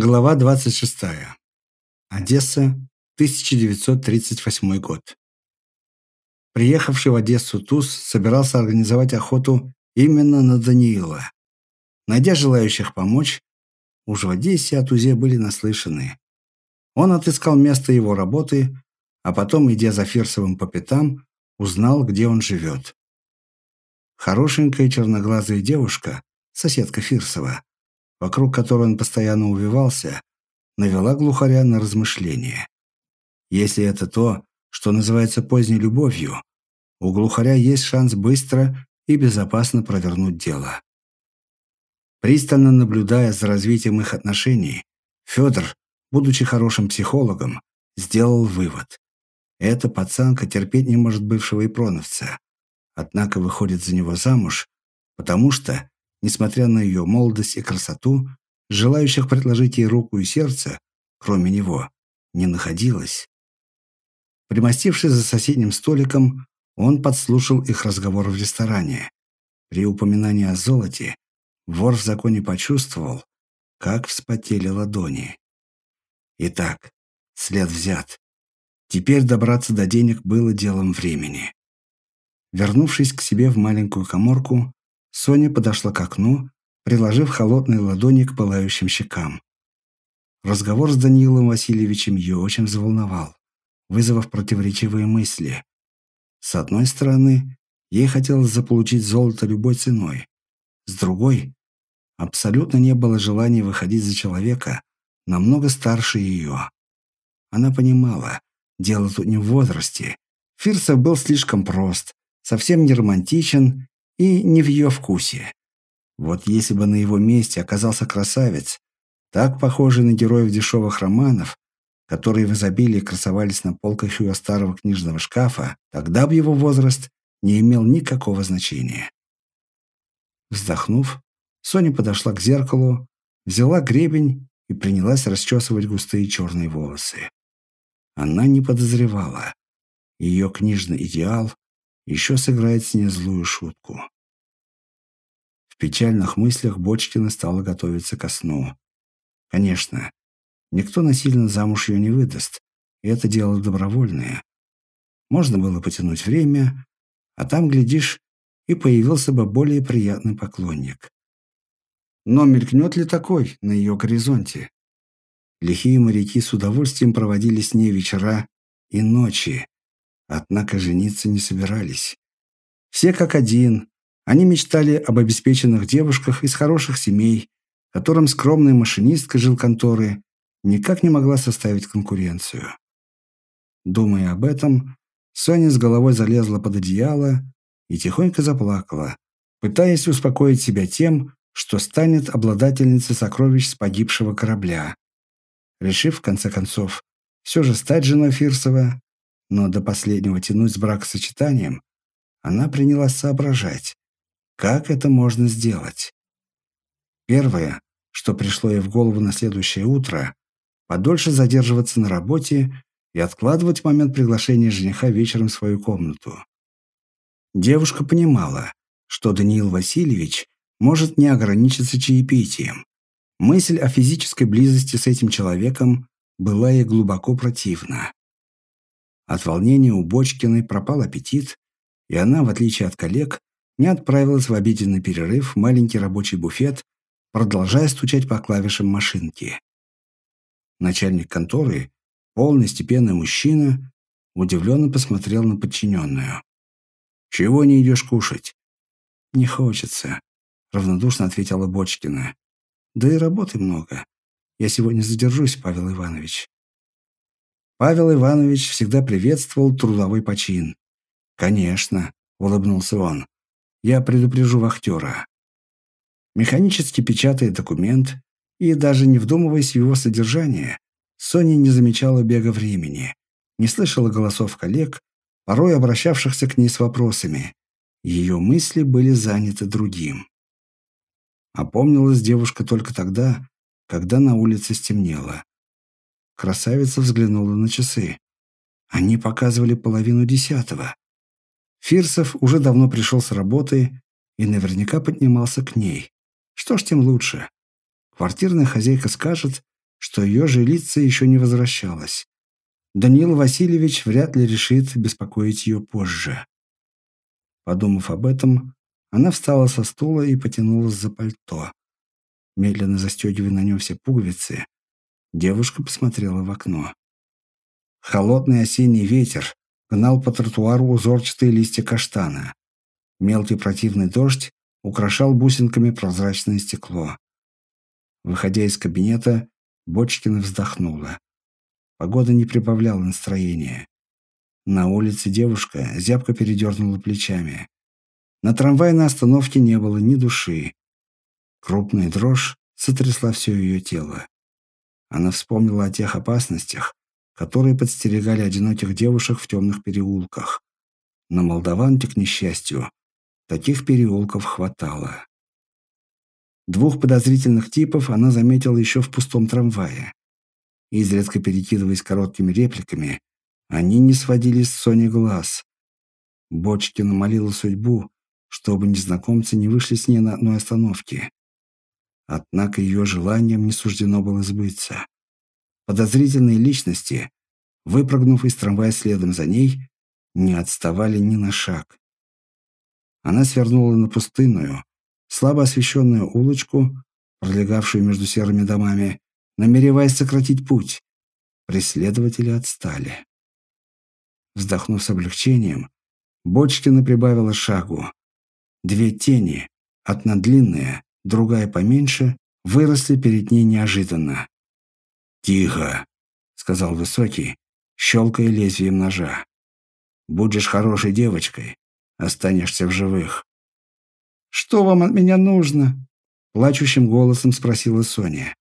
Глава 26. Одесса, 1938 год. Приехавший в Одессу Туз собирался организовать охоту именно на Даниила. Найдя желающих помочь, уж в Одессе о Тузе были наслышаны. Он отыскал место его работы, а потом, идя за Фирсовым по пятам, узнал, где он живет. Хорошенькая черноглазая девушка, соседка Фирсова, вокруг которой он постоянно увивался, навела глухаря на размышления. Если это то, что называется поздней любовью, у глухаря есть шанс быстро и безопасно провернуть дело. Пристально наблюдая за развитием их отношений, Федор, будучи хорошим психологом, сделал вывод. Эта пацанка терпеть не может бывшего ипроновца, однако выходит за него замуж, потому что несмотря на ее молодость и красоту, желающих предложить ей руку и сердце, кроме него, не находилось. Примостившись за соседним столиком, он подслушал их разговор в ресторане. При упоминании о золоте вор в законе почувствовал, как вспотели ладони. Итак, след взят. Теперь добраться до денег было делом времени. Вернувшись к себе в маленькую коморку, Соня подошла к окну, приложив холодные ладони к пылающим щекам. Разговор с Даниилом Васильевичем ее очень взволновал, вызвав противоречивые мысли. С одной стороны, ей хотелось заполучить золото любой ценой. С другой, абсолютно не было желания выходить за человека, намного старше ее. Она понимала, дело тут не в возрасте. Фирсов был слишком прост, совсем не романтичен и не в ее вкусе. Вот если бы на его месте оказался красавец, так похожий на героев дешевых романов, которые в изобилии красовались на полках ее старого книжного шкафа, тогда бы его возраст не имел никакого значения. Вздохнув, Соня подошла к зеркалу, взяла гребень и принялась расчесывать густые черные волосы. Она не подозревала. Ее книжный идеал еще сыграет с ней злую шутку. В печальных мыслях Бочкина стала готовиться ко сну. Конечно, никто насильно замуж ее не выдаст, и это дело добровольное. Можно было потянуть время, а там, глядишь, и появился бы более приятный поклонник. Но мелькнет ли такой на ее горизонте? Лихие моряки с удовольствием проводили с ней вечера и ночи, Однако жениться не собирались. Все как один. Они мечтали об обеспеченных девушках из хороших семей, которым скромная машинистка жил конторы никак не могла составить конкуренцию. Думая об этом, Соня с головой залезла под одеяло и тихонько заплакала, пытаясь успокоить себя тем, что станет обладательницей сокровищ с погибшего корабля. Решив, в конце концов, все же стать женой Фирсова, но до последнего тянуть с бракосочетанием, она принялась соображать, как это можно сделать. Первое, что пришло ей в голову на следующее утро, подольше задерживаться на работе и откладывать момент приглашения жениха вечером в свою комнату. Девушка понимала, что Даниил Васильевич может не ограничиться чаепитием. Мысль о физической близости с этим человеком была ей глубоко противна. От волнения у Бочкиной пропал аппетит, и она, в отличие от коллег, не отправилась в обеденный перерыв в маленький рабочий буфет, продолжая стучать по клавишам машинки. Начальник конторы, полный степенный мужчина, удивленно посмотрел на подчиненную. «Чего не идешь кушать?» «Не хочется», — равнодушно ответила Бочкина. «Да и работы много. Я сегодня задержусь, Павел Иванович». Павел Иванович всегда приветствовал трудовой почин. «Конечно», — улыбнулся он, — «я предупрежу вахтера». Механически печатая документ и даже не вдумываясь в его содержание, Соня не замечала бега времени, не слышала голосов коллег, порой обращавшихся к ней с вопросами. Ее мысли были заняты другим. Опомнилась девушка только тогда, когда на улице стемнело. Красавица взглянула на часы. Они показывали половину десятого. Фирсов уже давно пришел с работы и наверняка поднимался к ней. Что ж тем лучше. Квартирная хозяйка скажет, что ее жилица еще не возвращалась. Даниил Васильевич вряд ли решит беспокоить ее позже. Подумав об этом, она встала со стула и потянулась за пальто. Медленно застегивая на нем все пуговицы, девушка посмотрела в окно. Холодный осенний ветер гнал по тротуару узорчатые листья каштана. Мелкий противный дождь украшал бусинками прозрачное стекло. Выходя из кабинета, Бочкина вздохнула. Погода не прибавляла настроения. На улице девушка зябко передернула плечами. На трамвайной остановке не было ни души. Крупная дрожь сотрясла все ее тело. Она вспомнила о тех опасностях, которые подстерегали одиноких девушек в темных переулках. На Молдаванте, к несчастью, таких переулков хватало. Двух подозрительных типов она заметила еще в пустом трамвае. Изредка перекидываясь короткими репликами, они не сводили с Сони глаз. Бочкина молила судьбу, чтобы незнакомцы не вышли с ней на одной остановке. Однако ее желанием не суждено было сбыться. Подозрительные личности, выпрыгнув из трамвая следом за ней, не отставали ни на шаг. Она свернула на пустынную, слабо освещенную улочку, пролегавшую между серыми домами, намереваясь сократить путь. Преследователи отстали. Вздохнув с облегчением, Бочкина прибавила шагу. Две тени, одна длинная, другая поменьше, выросли перед ней неожиданно. «Тихо!» — сказал Высокий, щелкая лезвием ножа. «Будешь хорошей девочкой, останешься в живых». «Что вам от меня нужно?» — плачущим голосом спросила Соня.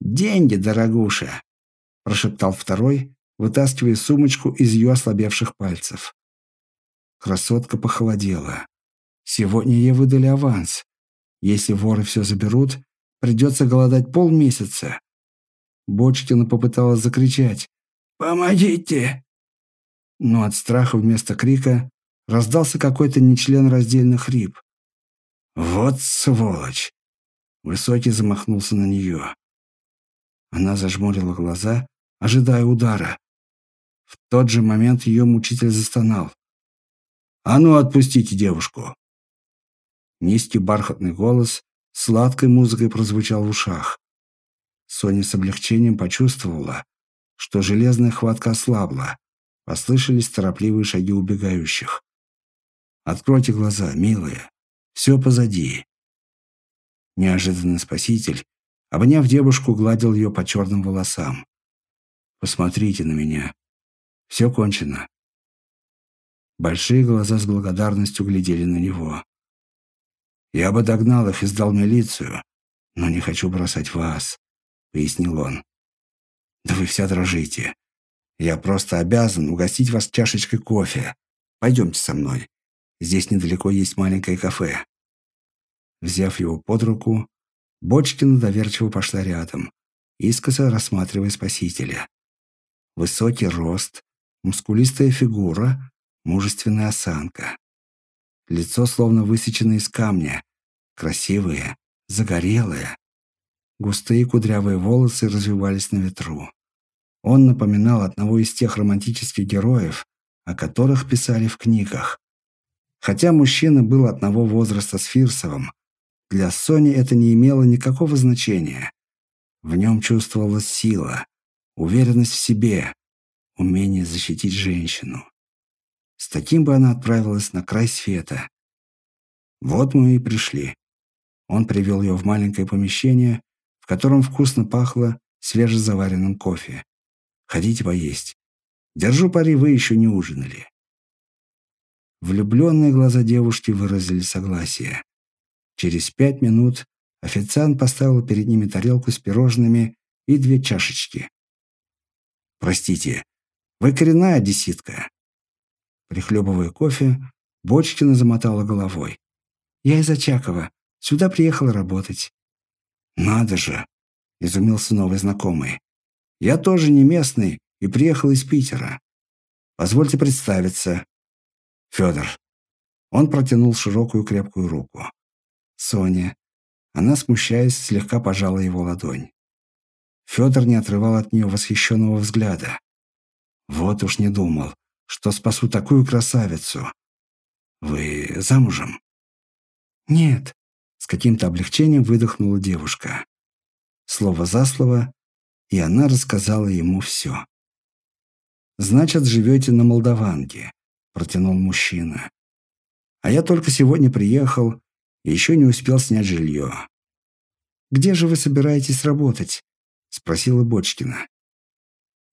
«Деньги, дорогуша!» — прошептал второй, вытаскивая сумочку из ее ослабевших пальцев. Красотка похолодела. Сегодня ей выдали аванс. Если воры все заберут, придется голодать полмесяца. Бочкина попыталась закричать «Помогите!» Но от страха вместо крика раздался какой-то нечленораздельный хрип. «Вот сволочь!» Высокий замахнулся на нее. Она зажмурила глаза, ожидая удара. В тот же момент ее мучитель застонал. «А ну, отпустите девушку!» Низкий бархатный голос сладкой музыкой прозвучал в ушах. Соня с облегчением почувствовала, что железная хватка ослабла. Послышались торопливые шаги убегающих. «Откройте глаза, милые. Все позади». Неожиданный спаситель, обняв девушку, гладил ее по черным волосам. «Посмотрите на меня. Все кончено». Большие глаза с благодарностью глядели на него. «Я бы догнал их и сдал милицию, но не хочу бросать вас. — пояснил он. «Да вы вся дрожите. Я просто обязан угостить вас чашечкой кофе. Пойдемте со мной. Здесь недалеко есть маленькое кафе». Взяв его под руку, Бочкина доверчиво пошла рядом, искоса рассматривая спасителя. Высокий рост, мускулистая фигура, мужественная осанка. Лицо словно высечено из камня, красивое, загорелое, Густые кудрявые волосы развивались на ветру. Он напоминал одного из тех романтических героев, о которых писали в книгах. Хотя мужчина был одного возраста с Фирсовым, для Сони это не имело никакого значения. В нем чувствовалась сила, уверенность в себе, умение защитить женщину. С таким бы она отправилась на край света. Вот мы и пришли. Он привел ее в маленькое помещение, котором вкусно пахло свежезаваренным кофе. Ходите поесть. Держу пари, вы еще не ужинали. Влюбленные глаза девушки выразили согласие. Через пять минут официант поставил перед ними тарелку с пирожными и две чашечки. «Простите, вы коренная одесситка?» Прихлебывая кофе, Бочкина замотала головой. «Я из Очакова. Сюда приехала работать. «Надо же!» – изумился новый знакомый. «Я тоже не местный и приехал из Питера. Позвольте представиться. Федор». Он протянул широкую крепкую руку. «Соня». Она, смущаясь, слегка пожала его ладонь. Федор не отрывал от нее восхищенного взгляда. Вот уж не думал, что спасу такую красавицу. Вы замужем? Нет, с каким-то облегчением выдохнула девушка. Слово за слово, и она рассказала ему все. «Значит, живете на Молдаванке», — протянул мужчина. «А я только сегодня приехал и еще не успел снять жилье». «Где же вы собираетесь работать?» — спросила Бочкина.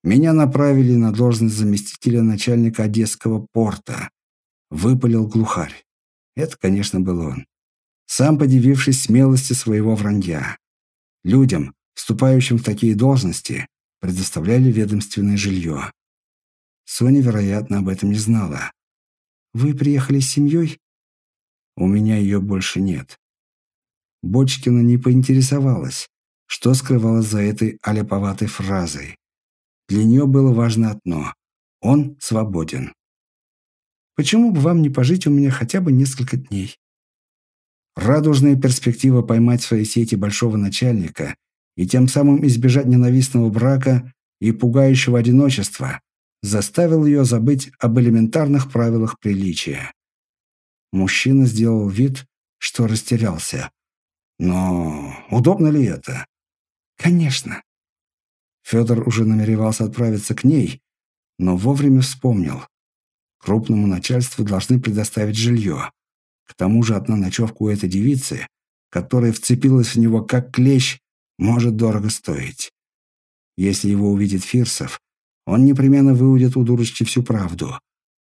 «Меня направили на должность заместителя начальника Одесского порта», — выпалил глухарь. Это, конечно, был он. Сам подивившись смелости своего вранья. Людям, вступающим в такие должности, предоставляли ведомственное жилье. Соня, вероятно, об этом не знала. «Вы приехали с семьей?» «У меня ее больше нет». Бочкина не поинтересовалась, что скрывалось за этой аляповатой фразой. Для нее было важно одно – он свободен. «Почему бы вам не пожить у меня хотя бы несколько дней?» Радужная перспектива поймать в своей сети большого начальника и тем самым избежать ненавистного брака и пугающего одиночества заставил ее забыть об элементарных правилах приличия. Мужчина сделал вид, что растерялся. Но удобно ли это? Конечно. Федор уже намеревался отправиться к ней, но вовремя вспомнил. Крупному начальству должны предоставить жилье. К тому же одна ночевка у этой девицы, которая вцепилась в него как клещ, может дорого стоить. Если его увидит Фирсов, он непременно выудит у дурочки всю правду.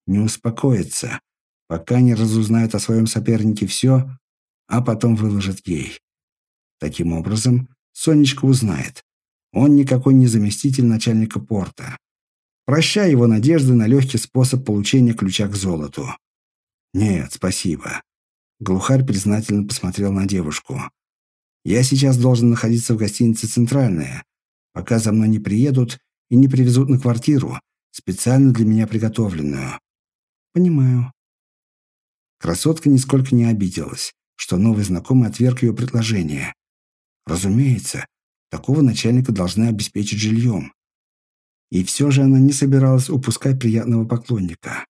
Не успокоится, пока не разузнает о своем сопернике все, а потом выложит ей. Таким образом, Сонечка узнает. Он никакой не заместитель начальника порта. Прощай его надежды на легкий способ получения ключа к золоту. Нет, спасибо. Глухарь признательно посмотрел на девушку. «Я сейчас должен находиться в гостинице «Центральная», пока за мной не приедут и не привезут на квартиру, специально для меня приготовленную». «Понимаю». Красотка нисколько не обиделась, что новый знакомый отверг ее предложение. Разумеется, такого начальника должны обеспечить жильем. И все же она не собиралась упускать приятного поклонника.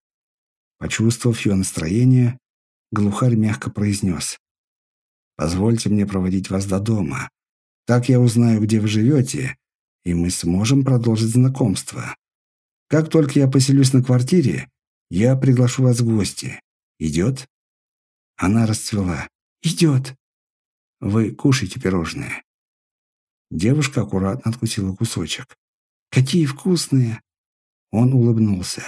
Почувствовав ее настроение, глухарь мягко произнес. «Позвольте мне проводить вас до дома. Так я узнаю, где вы живете, и мы сможем продолжить знакомство. Как только я поселюсь на квартире, я приглашу вас в гости. Идет?» Она расцвела. «Идет». «Вы кушайте пирожные». Девушка аккуратно откусила кусочек. «Какие вкусные!» Он улыбнулся.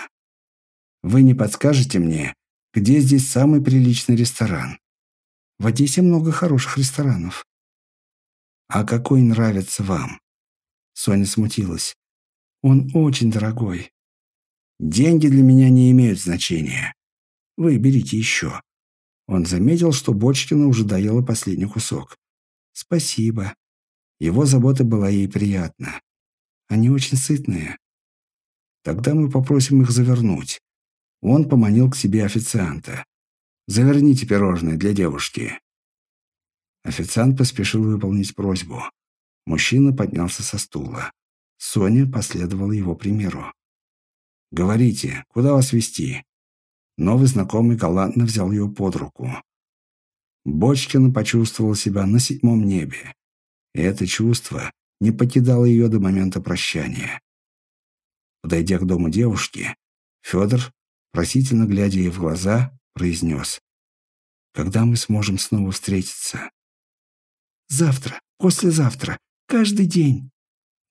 «Вы не подскажете мне, где здесь самый приличный ресторан? В Одессе много хороших ресторанов. А какой нравится вам? Соня смутилась. Он очень дорогой. Деньги для меня не имеют значения. Вы берите еще. Он заметил, что Бочкина уже доела последний кусок. Спасибо. Его забота была ей приятна. Они очень сытные. Тогда мы попросим их завернуть. Он поманил к себе официанта. «Заверните пирожное для девушки». Официант поспешил выполнить просьбу. Мужчина поднялся со стула. Соня последовала его примеру. «Говорите, куда вас вести? Новый знакомый галантно взял ее под руку. Бочкина почувствовала себя на седьмом небе. И это чувство не покидало ее до момента прощания. Подойдя к дому девушки, Федор просительно глядя ей в глаза, произнес. «Когда мы сможем снова встретиться?» «Завтра, послезавтра, каждый день!»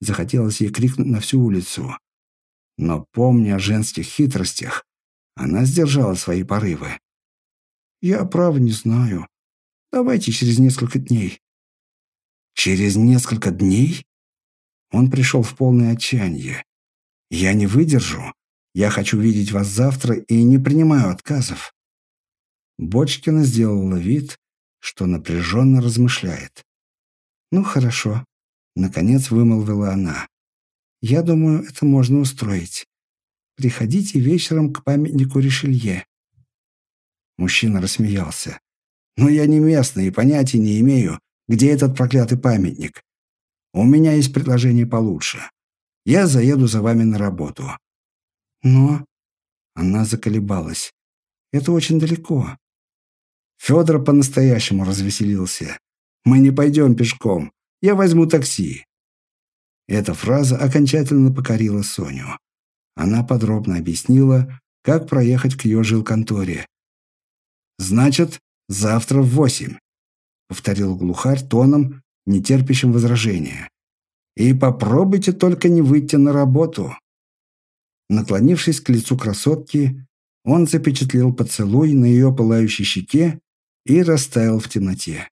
Захотелось ей крикнуть на всю улицу. Но, помня о женских хитростях, она сдержала свои порывы. «Я, право, не знаю. Давайте через несколько дней». «Через несколько дней?» Он пришел в полное отчаяние. «Я не выдержу. Я хочу видеть вас завтра и не принимаю отказов». Бочкина сделала вид, что напряженно размышляет. «Ну, хорошо», — наконец вымолвила она. «Я думаю, это можно устроить. Приходите вечером к памятнику Ришелье». Мужчина рассмеялся. «Но я не местный и понятия не имею, где этот проклятый памятник». У меня есть предложение получше. Я заеду за вами на работу». «Но...» Она заколебалась. «Это очень далеко». Федор по-настоящему развеселился. «Мы не пойдем пешком. Я возьму такси». Эта фраза окончательно покорила Соню. Она подробно объяснила, как проехать к ее жилконторе. «Значит, завтра в восемь», — повторил глухарь тоном, нетерпящим возражения. «И попробуйте только не выйти на работу». Наклонившись к лицу красотки, он запечатлел поцелуй на ее пылающей щеке и растаял в темноте.